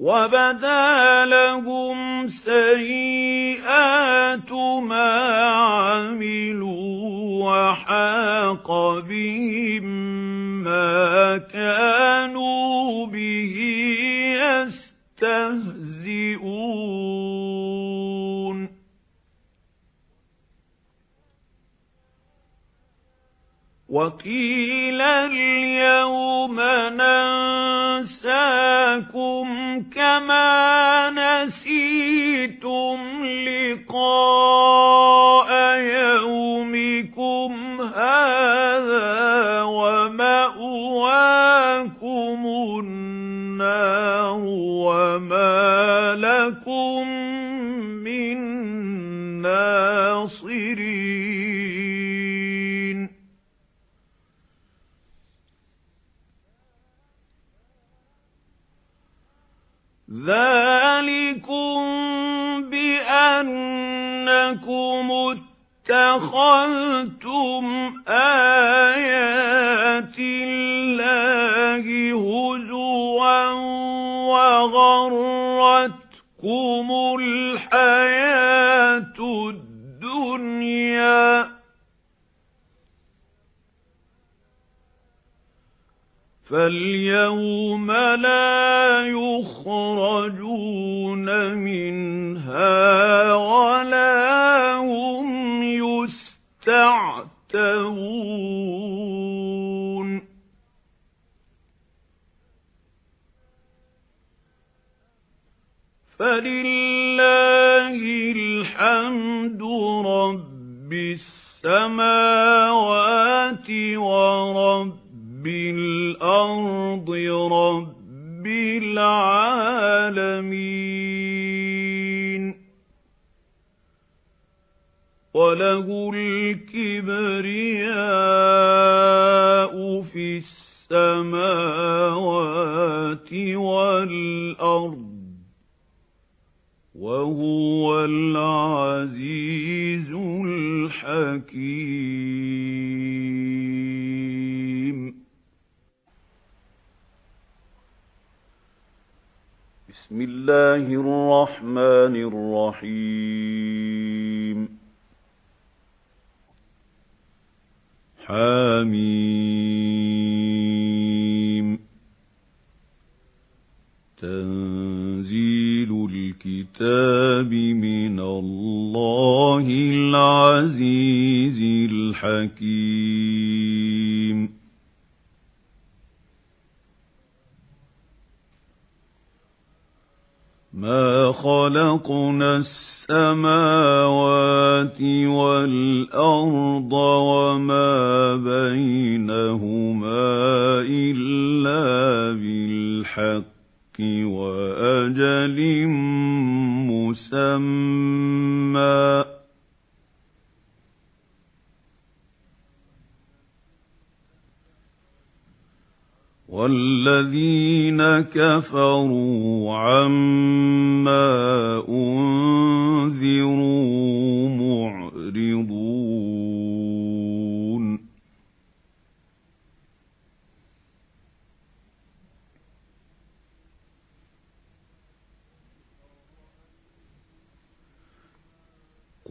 وَبَدَا لَهُمْ سَيِّئَاتُ مَا عَمِلُوا وَحَاقَ بِهِم مَّا كَانُوا بِهِ يَسْتَهْزِئُونَ. وَقِيلَ الْيَوْمَ هَذَا وَمَأْوَاكُمُ النَّارُ وَمَا لَكُمْ مِنْ نَاصِرِينَ. ذَلِكُمْ بِأَنَّكُمُ اتَّخَذْتُمْ آيَاتِ اللَّهِ هُزُوًا وَغَرَّتْكُمُ الْحَيَاةُ الدُّنْيَا. فَالْيَوْمَ لَا يُخْرَجُونَ فَلِلَّهِ الْحَمْدُ رَبِّ السَّمَاوَاتِ وَرَبِّ رَبِّ الْأَرْضِ رَبِّ الْعَالَمِينَ وَلَهُ الْكِبْرِيَاءُ فِي السَّمَاوَاتِ وَالْأَرْضِ وَهُوَ الْعَزِيزُ الْحَكِيمُ. بسم الله الرحمن الرحيم. حميم. تنزيل الكتاب من الله العزيز الحكيم. ما خلقنا السماوات والأرض وما بينهما إلا بالحق وأجل مسمى. وَالَّذِينَ كَفَرُوا عَمَّا أُنذِرُوا مُعْرِضُونَ.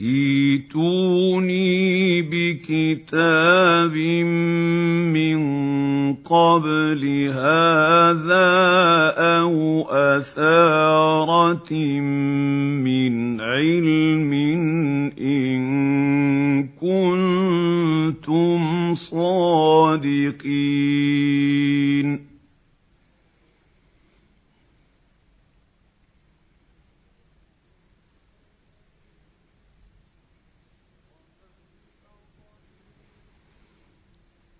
ائْتُونِي بِكِتَابٍ مِّن قَبْلِ هَٰذَا أَوْ أَثَارَةٍ